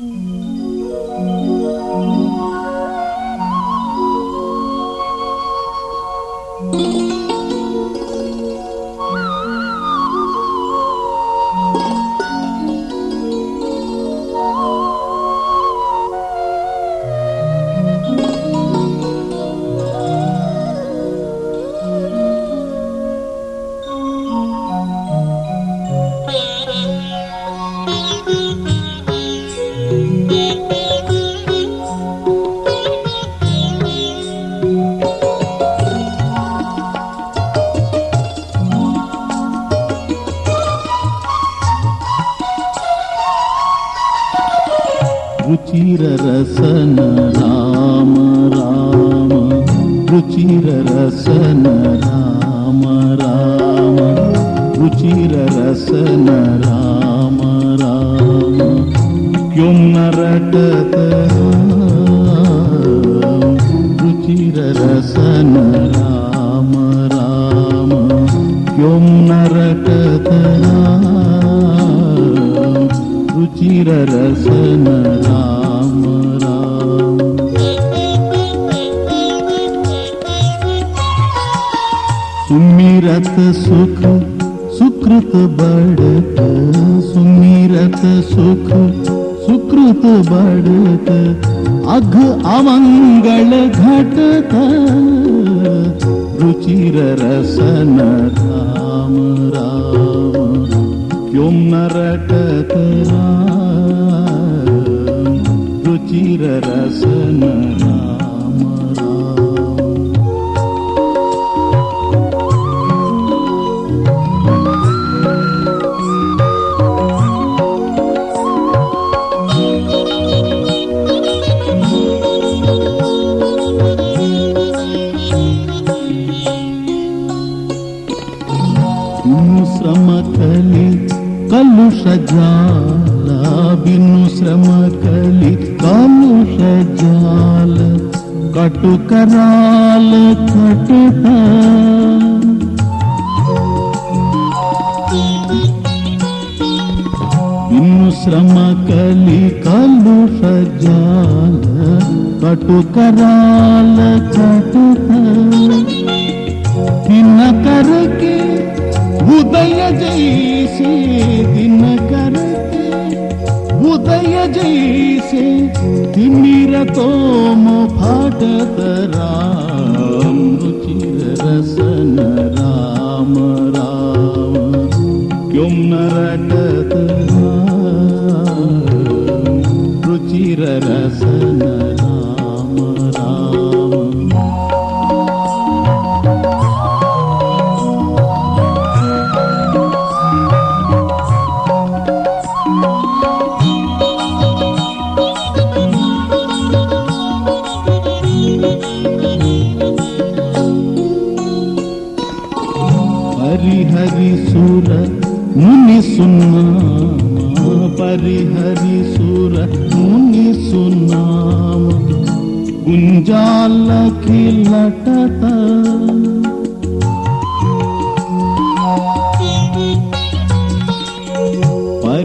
Música रुचिररसन Ram Ram. रुचिररसन Ram Ram. रुचिररसन Ram Ram. क्यों न रटत रुचिरसन रुचिर रसन राम राम सुमिरत सुख सुकृत बढ़त सुमिरत सुख सुकृत बढ़त अघ अमंगल घटत। रुचिर रसन राम राम යොම්නරට කරා රුචිර රසනනා सजल बन्ु श्रम कलि कलु सजाल बन्ू श्रम कलि कलु सजाल कटुकर कि दिन करके उदय जैसे तिमिर तो फाटत राम रुचिर रसन राम राम। क्यों न रटत राम रुचिर रसन పరిహరిసుర ముని సున్నా పరిహరిసుర ముని సున్నామ గుంజాలకి లటత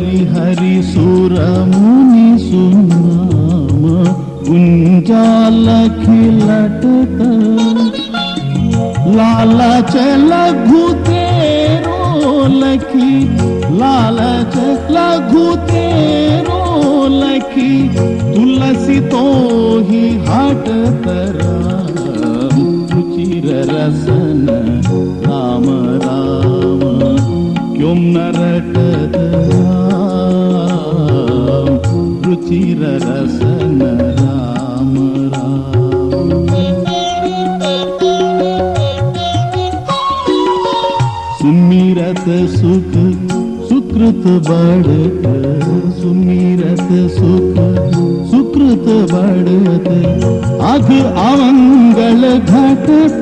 పరిహరిసుర ముని సున్నామ గుంజాలకి లటత लालच लघु तेरो लखी लालच लघु तेरो लखी तुलसी तो ही हट तरा रुचिर रसन राम राम क्यों न रटत राम रुचिर रसन राम राम सुख सुकृत बढ़त सुमिरत सुख सुकृत बढ़त अघ अमंगल घटत